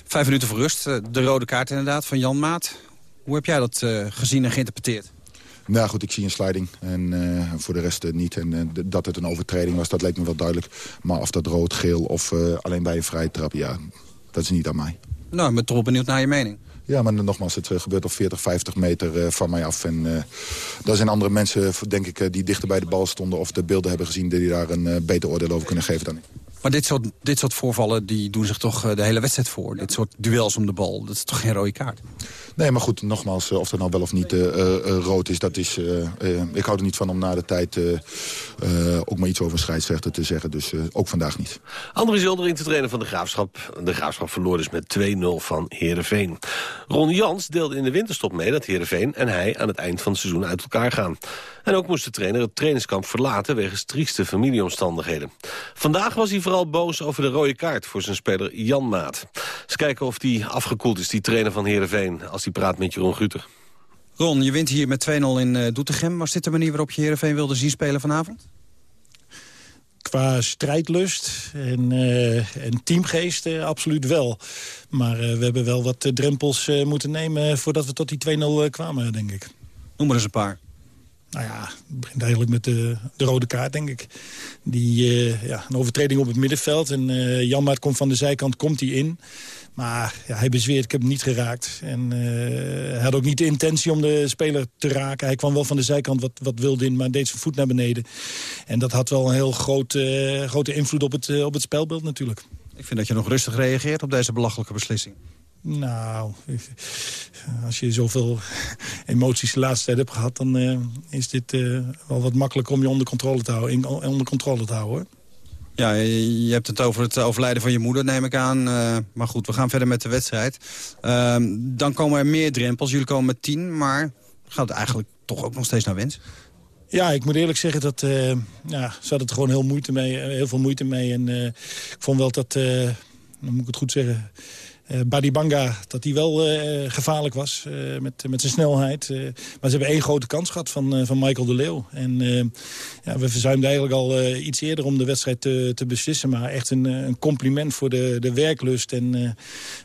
Vijf minuten voor rust. De rode kaart inderdaad van Jan Maat. Hoe heb jij dat uh, gezien en geïnterpreteerd? Nou goed, ik zie een sliding en uh, voor de rest uh, niet. En uh, dat het een overtreding was, dat leek me wel duidelijk. Maar of dat rood, geel of alleen bij een vrije trap, ja, dat is niet aan mij. Nou, ik ben toch benieuwd naar je mening. Ja, maar nogmaals, het gebeurt op 40, 50 meter van mij af. En daar zijn andere mensen, denk ik, die dichter bij de bal stonden... of de beelden hebben gezien die daar een beter oordeel over kunnen geven dan ik. Maar dit soort, dit soort voorvallen die doen zich toch de hele wedstrijd voor. Dit soort duels om de bal, dat is toch geen rode kaart? Nee, maar goed, nogmaals, eh, of dat nou wel of niet uh, uh, rood is, dat is... ik hou er niet van om na de tijd ook maar iets over scheidsrechter te zeggen. Dus ook vandaag niet. André Zildering, de trainer van de Graafschap. De Graafschap verloor dus met 2-0 van Heerenveen. Ron Jans deelde in de winterstop mee dat Heerenveen en hij aan het eind van het seizoen uit elkaar gaan. En ook moest de trainer het trainingskamp verlaten wegens trieste familieomstandigheden. Vandaag was hij vooral boos over de rode kaart voor zijn speler Jan Maat. Eens kijken of die afgekoeld is, die trainer van Heerenveen, als hij praat met Jeroen Guter. Ron, je wint hier met 2-0 in uh, Doetinchem. Was dit de manier waarop je Heerenveen wilde zien spelen vanavond? Qua strijdlust en, uh, en teamgeest uh, absoluut wel. Maar we hebben wel wat drempels moeten nemen voordat we tot die 2-0 kwamen, denk ik. Noem maar eens een paar. Nou ja, het begint eigenlijk met de, de rode kaart, denk ik. Die, uh, ja, een overtreding op het middenveld. En uh, Janmaat komt van de zijkant, komt hij in. Maar ja, hij bezweert, ik heb hem niet geraakt. En uh, hij had ook niet de intentie om de speler te raken. Hij kwam wel van de zijkant wat, wat wilde in, maar deed zijn voet naar beneden. En dat had wel een heel groot, grote invloed op het, op het spelbeeld natuurlijk. Ik vind dat je nog rustig reageert op deze belachelijke beslissing. Nou, als je zoveel emoties de laatste tijd hebt gehad... dan is dit wel wat makkelijker om je onder controle te houden. In, onder controle te houden, hoor. Ja, je hebt het over het overlijden van je moeder, neem ik aan. Uh, maar goed, we gaan verder met de wedstrijd. Ehm, dan komen er meer drempels. Jullie komen met tien, maar gaat het eigenlijk toch ook nog steeds naar wens? Ja, ik moet eerlijk zeggen dat ja, ze hadden er gewoon heel, moeite mee, heel veel moeite mee. En ik vond wel dat, dan moet ik het goed zeggen... Uh, Badibanga, dat hij wel uh, gevaarlijk was uh, met, met zijn snelheid. maar ze hebben één grote kans gehad van, van Michael de Leeuw. En ja, we verzuimden eigenlijk al iets eerder om de wedstrijd te, te beslissen. Maar echt een, een compliment voor de, de werklust. En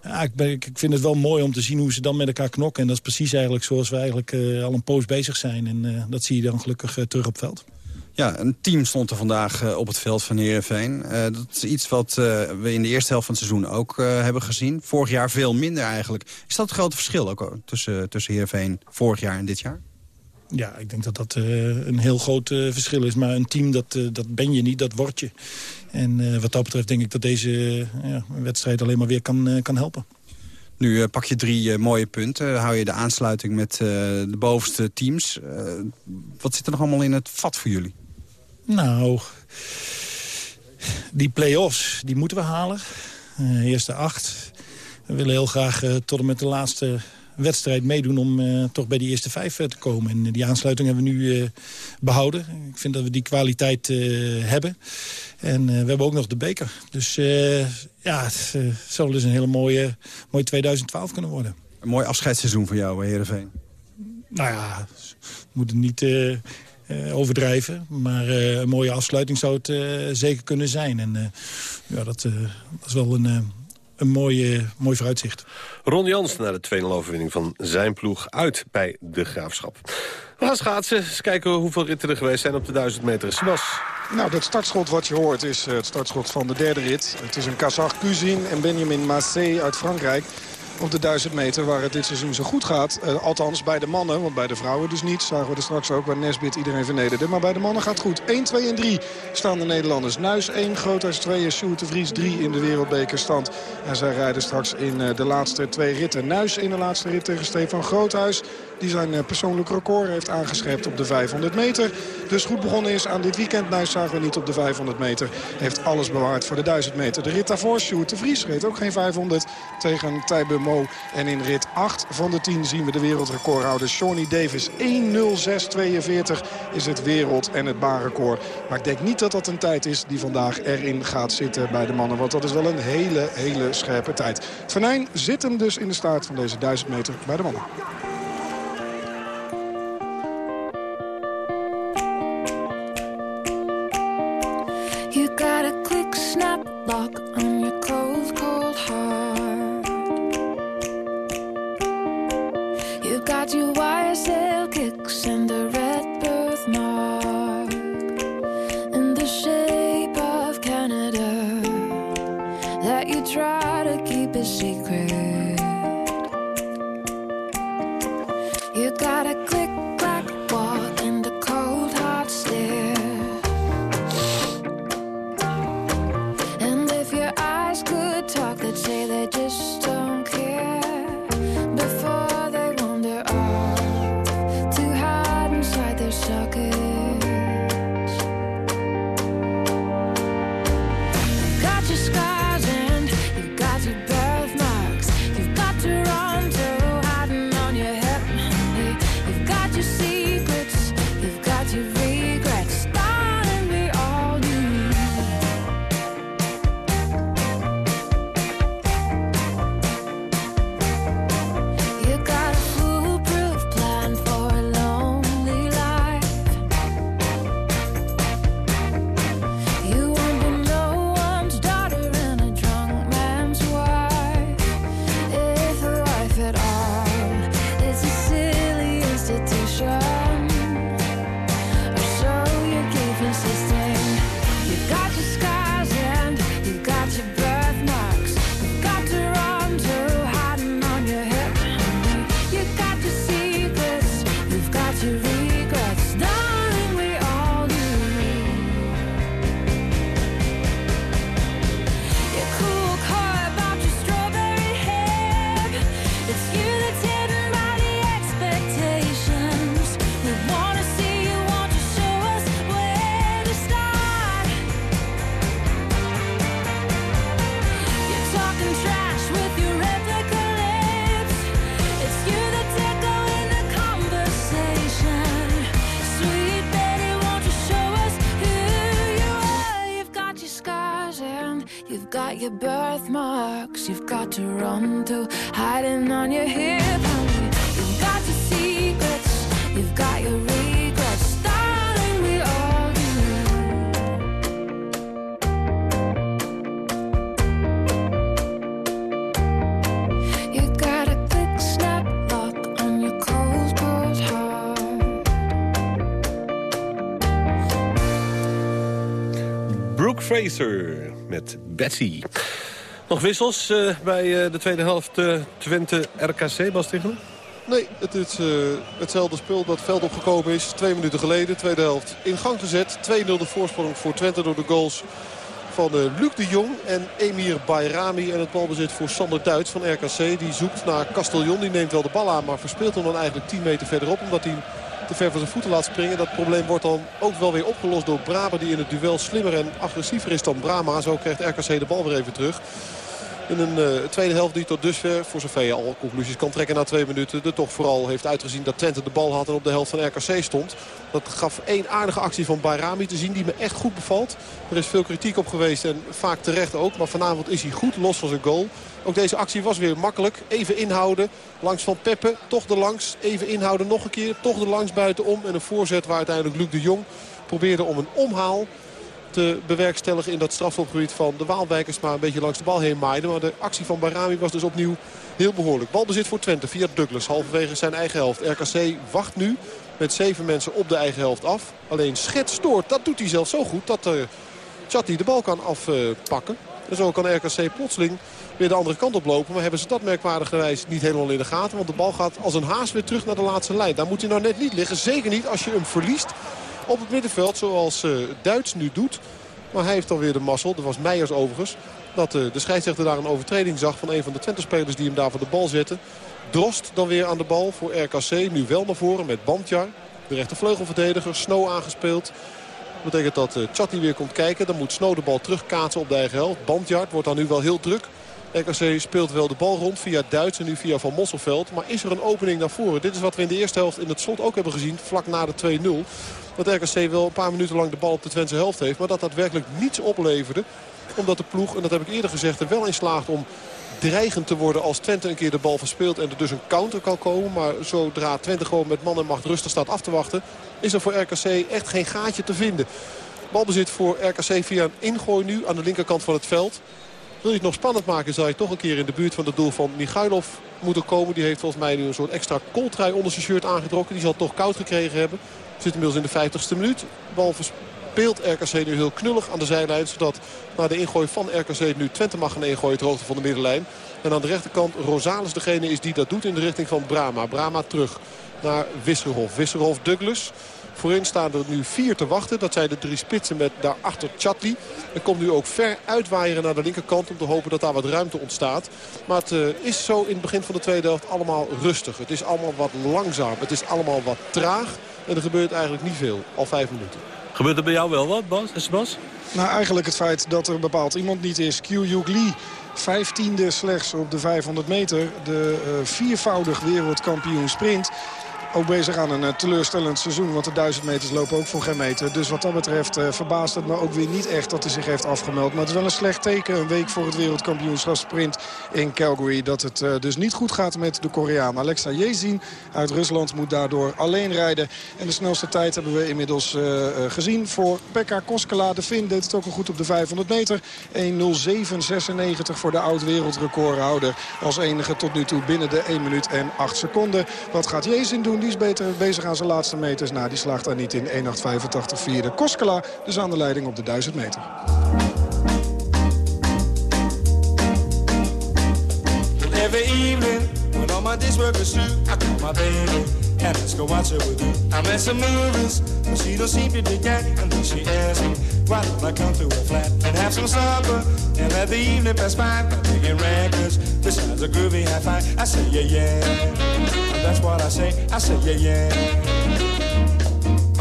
ja, ik, ik vind het wel mooi om te zien hoe ze dan met elkaar knokken. En dat is precies eigenlijk zoals we eigenlijk al een poos bezig zijn. En dat zie je dan gelukkig terug op veld. Ja, een team stond er vandaag uh, op het veld van Heerenveen. Uh, dat is iets wat uh, we in de eerste helft van het seizoen ook hebben gezien. Vorig jaar veel minder eigenlijk. Is dat het grote verschil ook tussen, tussen Heerenveen vorig jaar en dit jaar? Ja, ik denk dat dat een heel groot verschil is. Maar een team, dat, dat ben je niet, dat word je. En wat dat betreft denk ik dat deze ja, wedstrijd alleen maar weer kan, kan helpen. Nu pak je drie mooie punten. hou je de aansluiting met de bovenste teams. wat zit er nog allemaal in het vat voor jullie? Nou, die play-offs, die moeten we halen. Uh, eerste acht. We willen heel graag uh, tot en met de laatste wedstrijd meedoen om toch bij die eerste vijf te komen. En die aansluiting hebben we nu behouden. Ik vind dat we die kwaliteit hebben. En we hebben ook nog de beker. Dus ja, het zal dus een hele mooie, mooie 2012 kunnen worden. Een mooi afscheidsseizoen voor jou, Heerenveen. Nou ja, we moeten niet overdrijven. Maar uh, een mooie afsluiting zou het zeker kunnen zijn. En ja, dat, dat, is wel een, een mooie, mooi vooruitzicht. Ron Jans naar de 2-0 overwinning van zijn ploeg uit bij de Graafschap. We gaan schaatsen. Eens kijken hoeveel ritten er geweest zijn op de 1000 meter. Sebas. Nou, dat startschot wat je hoort is het startschot van de derde rit. Het is een Kazach Kuzin en Benjamin Massé uit Frankrijk op de 1000 meter waar het dit seizoen zo goed gaat. Uh, althans bij de mannen, want bij de vrouwen dus niet. Zagen we er straks ook waar Nesbit iedereen vernederde. Maar bij de mannen gaat het goed. 1, 2 en 3 staan de Nederlanders. Nuis 1, Groothuis 2 en Sjoerd Vries 3 in de wereldbekerstand. En zij rijden straks in uh, de laatste twee ritten. Nuis in de laatste rit tegen Stefan Groothuis die zijn eh, persoonlijk record heeft aangeschept op de 500 meter. Dus goed begonnen is aan dit weekend. Nou zagen we niet op de 500 meter. Heeft alles bewaard voor de 1000 meter. De rit daarvoor, Sjoerd de Vries, reed ook geen 500 tegen Tijbe Mo. En in rit 8 van de 10 zien we de wereldrecordhouder Shawnee Davis. 1.06.42 is het wereld- en het baanrecord. Maar ik denk niet dat dat een tijd is die vandaag erin gaat zitten bij de mannen. Want dat is wel een hele, hele scherpe tijd. Van zit hem dus in de staart van deze 1000 meter bij de mannen. lock on your cold, cold heart. You got your wire cell kicks and the You've got your birthmarks, you've got to run to hiding on your hip. You've got your secrets, you've got your regrets. Darling, we all do. You got a quick snap, lock on your cold, cold heart. Brooke Fraser. Met Betsy. Nog wissels uh, bij uh, de tweede helft uh, Twente-RKC, Bas? Nee, het is hetzelfde spul dat veld opgekomen is. Twee minuten geleden, tweede helft in gang gezet. 2-0 de voorsprong voor Twente door de goals van Luc de Jong en Emir Bayrami. En het balbezit voor Sander Duits van RKC. Die zoekt naar Castellon. Die neemt wel de bal aan, maar verspeelt hem dan eigenlijk 10 meter verderop. Omdat hij ver van zijn voeten laat springen. Dat probleem wordt dan ook wel weer opgelost door Braber. Die in het duel slimmer en agressiever is dan Brama. Zo krijgt RKC de bal weer even terug. In een uh, tweede helft die tot dusver, voor zover je al conclusies kan trekken na twee minuten... er toch vooral heeft uitgezien dat Twente de bal had en op de helft van RKC stond. Dat gaf één aardige actie van Bayrami te zien die me echt goed bevalt. Er is veel kritiek op geweest en vaak terecht ook. Maar vanavond is hij goed, los van zijn goal. Ook deze actie was weer makkelijk. Even inhouden. Langs van Peppe. Toch de langs. Even inhouden nog een keer. Toch de langs buitenom. En een voorzet waar uiteindelijk Luc de Jong probeerde om een omhaal te bewerkstelligen in dat strafschopgebied van de Waalwijkers. Maar een beetje langs de bal heen maaide. Maar de actie van Barami was dus opnieuw heel behoorlijk. Balbezit voor Twente via Douglas. Halverwege zijn eigen helft. RKC wacht nu met zeven mensen op de eigen helft af. Alleen Schet stoort. Dat doet hij zelf zo goed dat uh, Chatti de bal kan afpakken. En zo kan RKC plotseling weer de andere kant op lopen. Maar hebben ze dat merkwaardigerwijs niet helemaal in de gaten. Want de bal gaat als een haas weer terug naar de laatste lijn. Daar moet hij nou net niet liggen. Zeker niet als je hem verliest op het middenveld. Zoals uh, Duits nu doet. Maar hij heeft alweer de mazzel. Dat was Meijers overigens. Dat uh, de scheidsrechter daar een overtreding zag van een van de Twente-spelers die hem daar voor de bal zetten. Drost dan weer aan de bal voor RKC. Nu wel naar voren met Bandjar. De rechtervleugelverdediger. Snow aangespeeld. Dat betekent dat uh, Chatti weer komt kijken. Dan moet Snow de bal terugkaatsen op de eigen helft. Bandjar wordt dan nu wel heel druk. RKC speelt wel de bal rond via Duits en nu via Van Mosselveld. Maar is er een opening naar voren? Dit is wat we in de eerste helft in het slot ook hebben gezien. Vlak na de 2-0. Dat RKC wel een paar minuten lang de bal op de Twentse helft heeft. Maar dat daadwerkelijk niets opleverde. Omdat de ploeg, en dat heb ik eerder gezegd, er wel in slaagt om dreigend te worden als Twente een keer de bal verspeelt en er dus een counter kan komen. Maar zodra Twente gewoon met man en macht rustig staat af te wachten... is er voor RKC echt geen gaatje te vinden. Balbezit voor RKC via een ingooi nu aan de linkerkant van het veld. Wil je het nog spannend maken, zou je toch een keer in de buurt van het doel van Michailov moeten komen. Die heeft volgens mij nu een soort extra kooltrui onder zijn shirt aangetrokken. Die zal toch koud gekregen hebben. Zit inmiddels in de 50ste minuut. Bal verspeelt RKC nu heel knullig aan de zijlijn. Zodat na de ingooi van RKC nu Twente mag gaan ingooien het hoogte van de middenlijn. En aan de rechterkant Rosales degene is die dat doet in de richting van Brama. Brama terug naar Wisserhof. Wisserhof Douglas. Voorin staan er nu vier te wachten. Dat zijn de drie spitsen met daarachter Chatli. En komt nu ook ver uitwaaieren naar de linkerkant om te hopen dat daar wat ruimte ontstaat. Maar het uh, is zo in het begin van de tweede helft allemaal rustig. Het is allemaal wat langzaam. Het is allemaal wat traag. En er gebeurt eigenlijk niet veel. Al vijf minuten. Gebeurt er bij jou wel wat, Bas? Bas? Nou, eigenlijk het feit dat er bepaald iemand niet is. Q Lee, vijftiende slechts op de 500 meter. De uh, viervoudig wereldkampioen sprint ook bezig aan een teleurstellend seizoen. Want de 1000 meters lopen ook voor geen meter. Dus wat dat betreft uh, verbaast het me ook weer niet echt dat hij zich heeft afgemeld. Maar het is wel een slecht teken. Een week voor het wereldkampioenschap sprint in Calgary. Dat het uh, dus niet goed gaat met de Koreaan. Alexa Jezin uit Rusland moet daardoor alleen rijden. En de snelste tijd hebben we inmiddels gezien voor Pekka Koskela. De Fin deed het ook al goed op de 500 meter. 1.07.96 voor de oud-wereldrecordhouder. Als enige tot nu toe binnen de 1 minuut en 8 seconden. Wat gaat Jezin doen? Die is beter bezig aan zijn laatste meters. Nou, die slaagt daar niet in 1.885 vierde. Koskela dus aan de leiding op de 1000 meter. Every evening, when all my is I my baby let's go watch her with you. I'm at some movies, but she don't seem to be getting. And then she asks me, why don't I come to her flat and have some supper and let the evening pass by by taking records besides a groovy high five. I say yeah yeah And that's what I say. I say, yeah, yeah.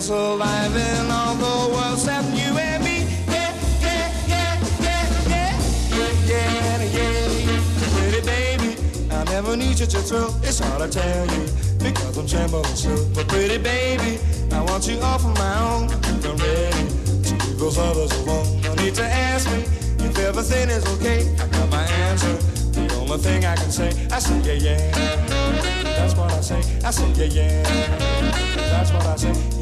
one else alive in all the world except you and me. Yeah, yeah, yeah, yeah, yeah, yeah, yeah, yeah. Pretty baby, I never need you to thrill. It's hard to tell you because I'm trembling so. But pretty baby, I want you all for my own. I'm ready those others alone. No need to ask me if everything is okay. I got my answer. The only thing I can say, I say yeah yeah. That's what I say. I say yeah yeah. That's what I say.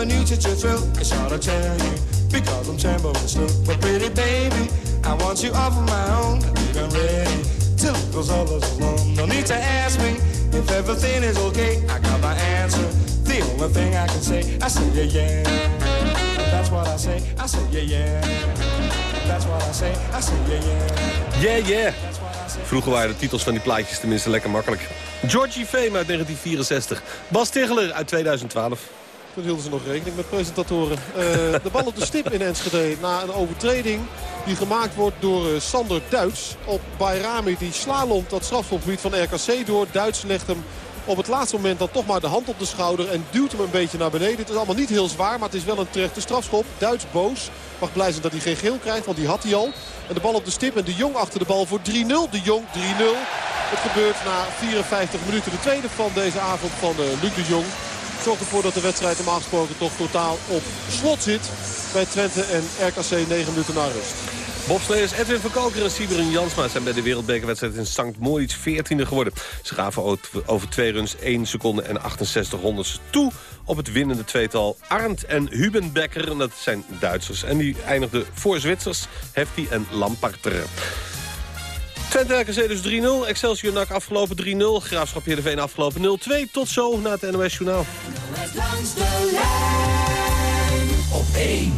I never knew such a thrill. It's hard to tell you because I'm trembling still. But pretty baby, I want you all for my own. I'm ready till it goes all alone. No need to ask me if everything is okay. I got my answer. The only thing I can say, I say yeah yeah. That's what I say. I say yeah yeah. That's what I say. I say yeah yeah. Yeah, yeah. Vroeger waren de titels van die plaatjes tenminste lekker makkelijk. Georgie Fame uit 1964. Bas Tegeler uit 2012. Toen hielden ze nog rekening met presentatoren. Eh, de bal op de stip in Enschede na een overtreding die gemaakt wordt door eh, Sander Duits op Bayrami. Die slalomt dat strafschopgebied van RKC door. Duits legt hem op het laatste moment dan toch maar de hand op de schouder en duwt hem een beetje naar beneden. Het is allemaal niet heel zwaar, maar het is wel een terechte strafschop. Duits boos. Mag blij zijn dat hij geen geel krijgt, want die had hij al. En de bal op de stip en de Jong achter de bal voor 3-0. De Jong 3-0. Het gebeurt na 54 minuten. De tweede van deze avond van uh, Luc de Jong. Zorgt ervoor dat de wedstrijd normaal gesproken toch totaal op slot zit. Bij Twente en RKC 9 minuten na rust. Bobsleers Edwin van Kalker en Sieberin Jansma zijn bij de wereldbekerwedstrijd in St. Moritz 14e geworden. Ze gaven over twee runs 1 seconde en 68 honderdste toe op het winnende tweetal Arndt en Hubenbecker. Dat zijn Duitsers. En die eindigden voor Zwitsers, Hefti en Lamparter. Twente RKC dus 3-0. Excelsior NAC afgelopen 3-0. Graafschap Heerenveen afgelopen 0-2. Tot zo na het NOS Journaal. Langs de lijn op 1.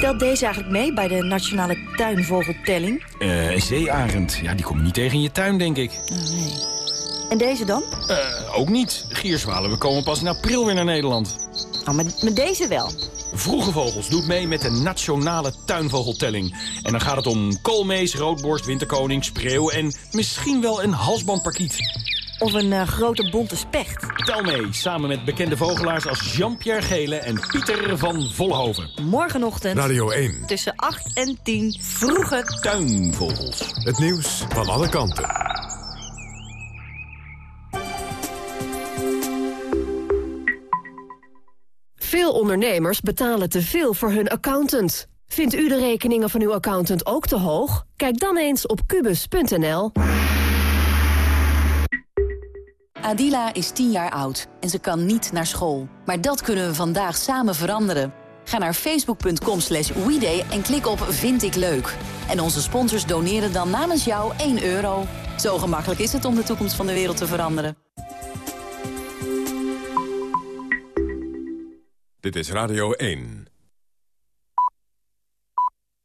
Telt deze eigenlijk mee bij de Nationale Tuinvogeltelling? Eh, een zeearend. Ja, die kom je niet tegen in je tuin, denk ik. nee. En deze dan? Eh, ook niet. Gierzwalen, we komen pas in april weer naar Nederland. Oh, maar met deze wel. Vroege Vogels doet mee met de Nationale Tuinvogeltelling. En dan gaat het om koolmees, roodborst, winterkoning, spreeuw... en misschien wel een halsbandparkiet. Of een eh, grote bonte specht. Tel mee, samen met bekende vogelaars als Jean-Pierre Gele en Pieter van Vollenhoven. Morgenochtend Radio 1. tussen 8 en 10 vroege Tuinvogels. Het nieuws van alle kanten. Veel ondernemers betalen te veel voor hun accountant. Vindt u de rekeningen van uw accountant ook te hoog? Kijk dan eens op kubus.nl. Adila is 10 jaar oud en ze kan niet naar school. Maar dat kunnen we vandaag samen veranderen. Ga naar facebook.com slash en klik op Vind ik leuk. En onze sponsors doneren dan namens jou 1 euro. Zo gemakkelijk is het om de toekomst van de wereld te veranderen. Dit is Radio 1.